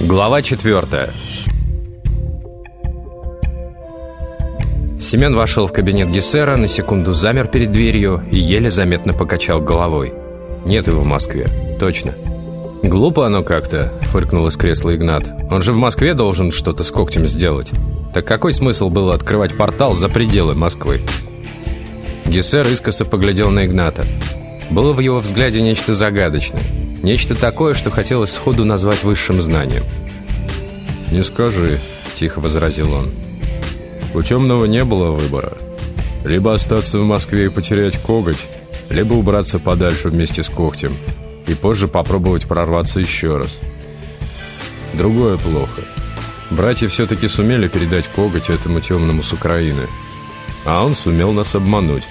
Глава четвертая. Семен вошел в кабинет Гессера, на секунду замер перед дверью и еле заметно покачал головой. Нет его в Москве. Точно. «Глупо оно как-то», — фыркнул из кресла Игнат. «Он же в Москве должен что-то с когтем сделать. Так какой смысл было открывать портал за пределы Москвы?» Гессер искоса поглядел на Игната. Было в его взгляде нечто загадочное. Нечто такое, что хотелось сходу назвать высшим знанием. «Не скажи», — тихо возразил он. «У темного не было выбора. Либо остаться в Москве и потерять коготь, либо убраться подальше вместе с когтем и позже попробовать прорваться еще раз. Другое плохо. Братья все-таки сумели передать коготь этому темному с Украины, а он сумел нас обмануть».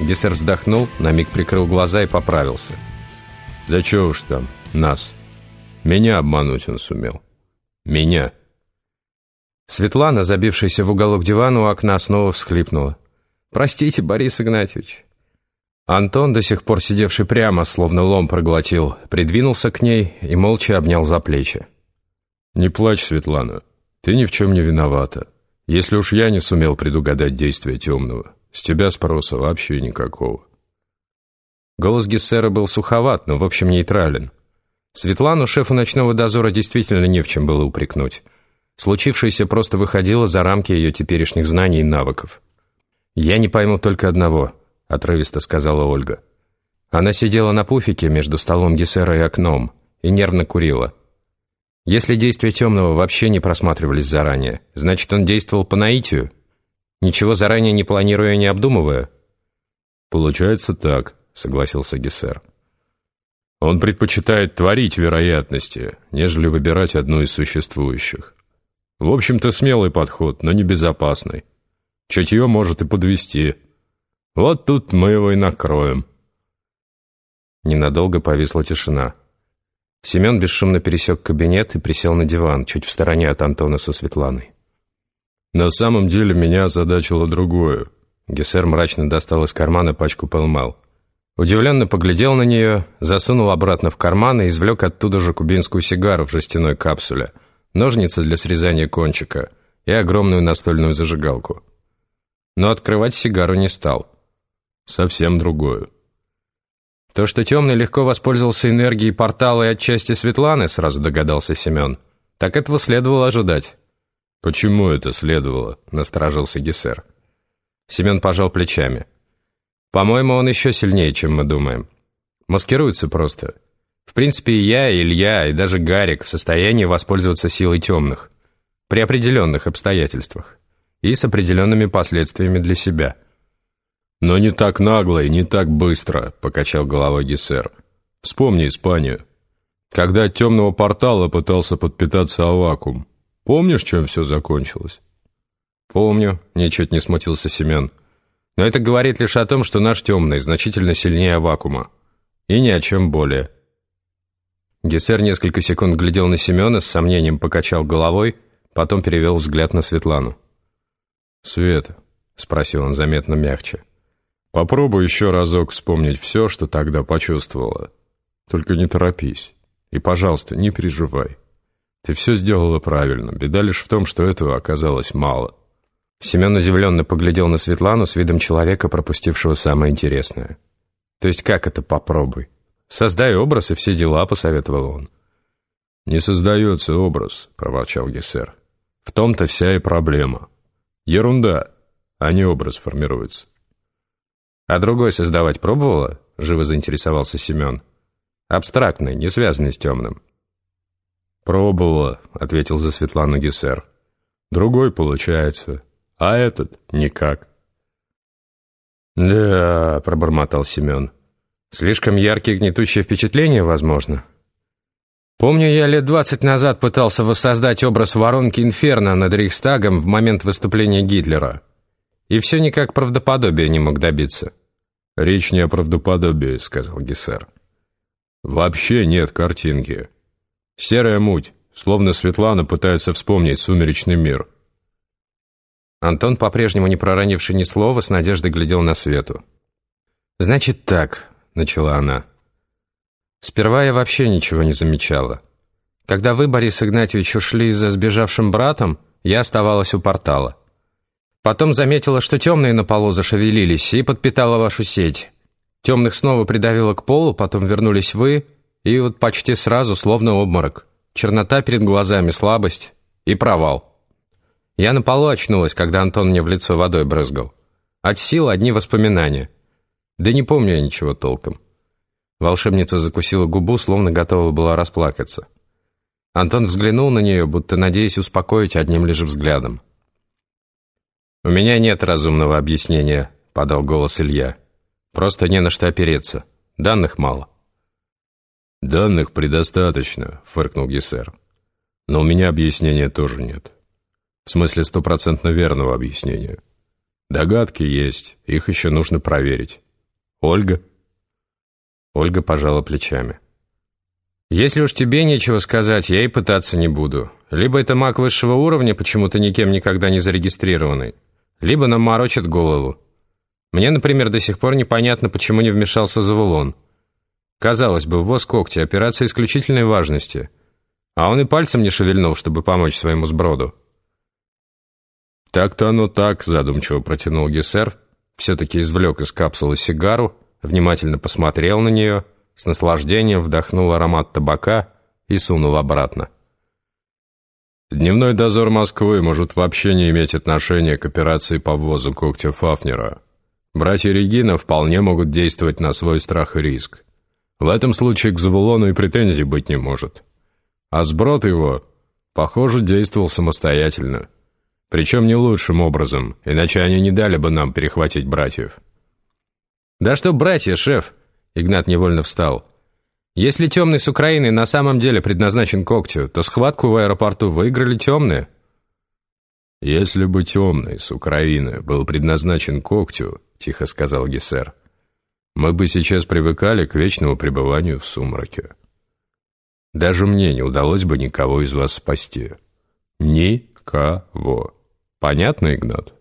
Гессер вздохнул, на миг прикрыл глаза и поправился — да чего уж там, нас. Меня обмануть он сумел. Меня. Светлана, забившаяся в уголок дивана у окна, снова всхлипнула. «Простите, Борис Игнатьевич». Антон, до сих пор сидевший прямо, словно лом проглотил, придвинулся к ней и молча обнял за плечи. «Не плачь, Светлана. Ты ни в чем не виновата. Если уж я не сумел предугадать действия темного, с тебя спроса вообще никакого. Голос Гессера был суховат, но в общем нейтрален. Светлану, шефу ночного дозора, действительно не в чем было упрекнуть. Случившееся просто выходило за рамки ее теперешних знаний и навыков. «Я не пойму только одного», — отрывисто сказала Ольга. Она сидела на пуфике между столом Гессера и окном и нервно курила. Если действия темного вообще не просматривались заранее, значит, он действовал по наитию, ничего заранее не планируя и не обдумывая. «Получается так», согласился Гессер. Он предпочитает творить вероятности, нежели выбирать одну из существующих. В общем-то, смелый подход, но небезопасный. Чутье может и подвести. Вот тут мы его и накроем. Ненадолго повисла тишина. Семен бесшумно пересек кабинет и присел на диван, чуть в стороне от Антона со Светланой. «На самом деле меня озадачило другое». Гессер мрачно достал из кармана пачку пелмал. Удивленно поглядел на нее, засунул обратно в карман и извлек оттуда же кубинскую сигару в жестяной капсуле, ножницы для срезания кончика и огромную настольную зажигалку. Но открывать сигару не стал. Совсем другое. То, что Темный легко воспользовался энергией портала и отчасти Светланы, сразу догадался Семен, так этого следовало ожидать. «Почему это следовало?» — насторожился Гессер. Семен пожал плечами. По-моему, он еще сильнее, чем мы думаем. Маскируется просто. В принципе, и я, и Илья, и даже Гарик в состоянии воспользоваться силой темных. При определенных обстоятельствах. И с определенными последствиями для себя. «Но не так нагло и не так быстро», — покачал головой Гессер. «Вспомни Испанию. Когда от темного портала пытался подпитаться Авакум. Помнишь, чем все закончилось?» «Помню», — ничуть не смутился Семен. Но это говорит лишь о том, что наш темный значительно сильнее вакуума. И ни о чем более. Гессер несколько секунд глядел на Семена, с сомнением покачал головой, потом перевел взгляд на Светлану. «Света», — спросил он заметно мягче, — «попробуй еще разок вспомнить все, что тогда почувствовала. Только не торопись. И, пожалуйста, не переживай. Ты все сделала правильно. Беда лишь в том, что этого оказалось мало». Семен удивленно поглядел на Светлану с видом человека, пропустившего самое интересное. «То есть как это попробуй? Создай образ и все дела», — посоветовал он. «Не создается образ», — проворчал Гессер. «В том-то вся и проблема. Ерунда, а не образ формируется». «А другой создавать пробовала?» — живо заинтересовался Семен. «Абстрактный, не связанный с темным». «Пробовала», — ответил за Светлану Гессер. «Другой получается» а этот никак. «Да», — пробормотал Семен, — «слишком яркие гнетущие впечатления, возможно». Помню, я лет двадцать назад пытался воссоздать образ воронки Инферно над Рейхстагом в момент выступления Гитлера. И все никак правдоподобия не мог добиться. «Речь не о правдоподобии», — сказал Гессер. «Вообще нет картинки. Серая муть, словно Светлана пытается вспомнить сумеречный мир». Антон, по-прежнему не проронивший ни слова, с надеждой глядел на Свету. «Значит так», — начала она. «Сперва я вообще ничего не замечала. Когда вы, Борис Игнатьевич, ушли за сбежавшим братом, я оставалась у портала. Потом заметила, что темные на полу зашевелились, и подпитала вашу сеть. Темных снова придавило к полу, потом вернулись вы, и вот почти сразу, словно обморок. Чернота перед глазами, слабость и провал. Я на полу очнулась, когда Антон мне в лицо водой брызгал. От сил одни воспоминания. Да не помню я ничего толком. Волшебница закусила губу, словно готова была расплакаться. Антон взглянул на нее, будто надеясь успокоить одним лишь взглядом. «У меня нет разумного объяснения», — подал голос Илья. «Просто не на что опереться. Данных мало». «Данных предостаточно», — фыркнул Гессер. «Но у меня объяснения тоже нет. В смысле стопроцентно верного объяснения. Догадки есть, их еще нужно проверить. Ольга?» Ольга пожала плечами. «Если уж тебе нечего сказать, я и пытаться не буду. Либо это маг высшего уровня, почему-то никем никогда не зарегистрированный, либо нам морочит голову. Мне, например, до сих пор непонятно, почему не вмешался Завулон. Казалось бы, ввоз когти – операция исключительной важности. А он и пальцем не шевельнул, чтобы помочь своему сброду. «Так-то оно так», – задумчиво протянул Гессер, все-таки извлек из капсулы сигару, внимательно посмотрел на нее, с наслаждением вдохнул аромат табака и сунул обратно. Дневной дозор Москвы может вообще не иметь отношения к операции по ввозу когтя Фафнера. Братья Регина вполне могут действовать на свой страх и риск. В этом случае к Завулону и претензий быть не может. А сброд его, похоже, действовал самостоятельно. Причем не лучшим образом, иначе они не дали бы нам перехватить братьев. «Да что братья, шеф?» Игнат невольно встал. Если темный с Украины на самом деле предназначен когтю, то схватку в аэропорту выиграли темные. «Если бы темный с Украины был предназначен когтю», — тихо сказал Гессер, «мы бы сейчас привыкали к вечному пребыванию в сумраке. Даже мне не удалось бы никого из вас спасти. Никого. Понятно, Игнат?»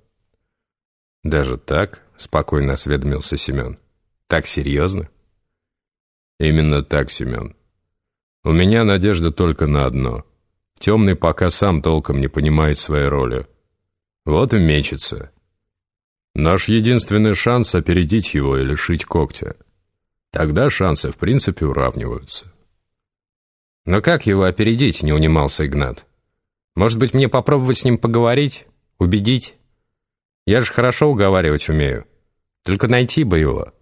«Даже так?» — спокойно осведомился Семен. «Так серьезно?» Именно так, Семен. У меня надежда только на одно. Темный пока сам толком не понимает своей роли. Вот и мечется. Наш единственный шанс опередить его и лишить когтя. Тогда шансы в принципе уравниваются. Но как его опередить, не унимался Игнат. Может быть, мне попробовать с ним поговорить, убедить? Я же хорошо уговаривать умею. Только найти бы его.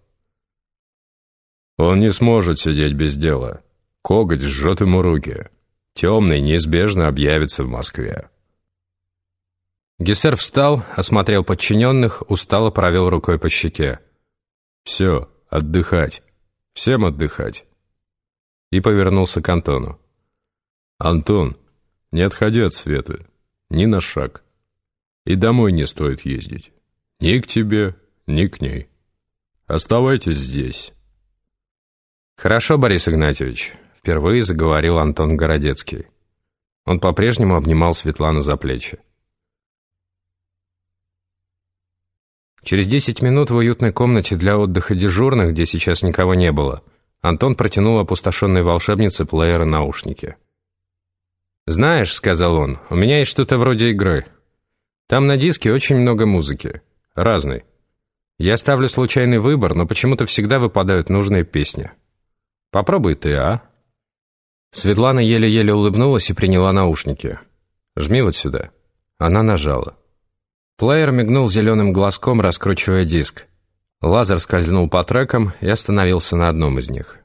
Он не сможет сидеть без дела. Коготь жжет ему руки. Темный неизбежно объявится в Москве. Гессер встал, осмотрел подчиненных, устало провел рукой по щеке. «Все, отдыхать. Всем отдыхать». И повернулся к Антону. «Антон, не отходи от Светы. Ни на шаг. И домой не стоит ездить. Ни к тебе, ни к ней. Оставайтесь здесь». «Хорошо, Борис Игнатьевич», — впервые заговорил Антон Городецкий. Он по-прежнему обнимал Светлану за плечи. Через десять минут в уютной комнате для отдыха дежурных, где сейчас никого не было, Антон протянул опустошенной волшебнице плеера наушники. «Знаешь», — сказал он, — «у меня есть что-то вроде игры. Там на диске очень много музыки. Разной. Я ставлю случайный выбор, но почему-то всегда выпадают нужные песни». Попробуй ты, а?» Светлана еле-еле улыбнулась и приняла наушники. «Жми вот сюда». Она нажала. Плеер мигнул зеленым глазком, раскручивая диск. Лазер скользнул по трекам и остановился на одном из них.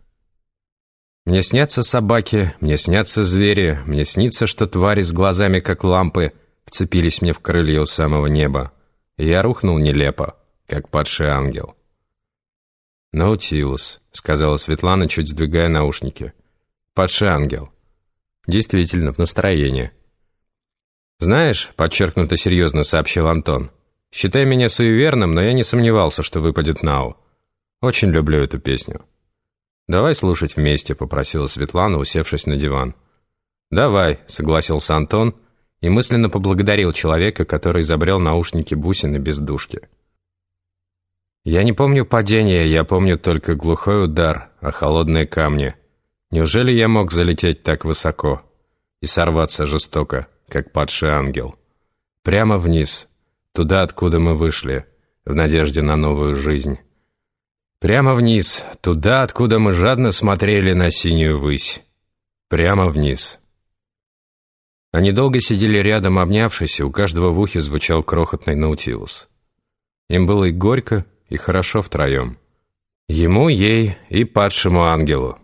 «Мне снятся собаки, мне снятся звери, мне снится, что твари с глазами, как лампы, вцепились мне в крылья у самого неба. Я рухнул нелепо, как падший ангел». «Наутилус», — сказала Светлана, чуть сдвигая наушники. «Падший ангел». «Действительно, в настроении». «Знаешь», — подчеркнуто серьезно сообщил Антон, «считай меня суеверным, но я не сомневался, что выпадет Нау. Очень люблю эту песню». «Давай слушать вместе», — попросила Светлана, усевшись на диван. «Давай», — согласился Антон и мысленно поблагодарил человека, который изобрел наушники бусины без дужки. Я не помню падения, я помню только глухой удар, а холодные камни. Неужели я мог залететь так высоко? и сорваться жестоко, как падший ангел. Прямо вниз, туда, откуда мы вышли, в надежде на новую жизнь. Прямо вниз, туда, откуда мы жадно смотрели на синюю высь. Прямо вниз. Они долго сидели рядом, обнявшись, и у каждого в ухе звучал крохотный наутилус. Им было и горько, и хорошо втроем. Ему, ей и падшему ангелу.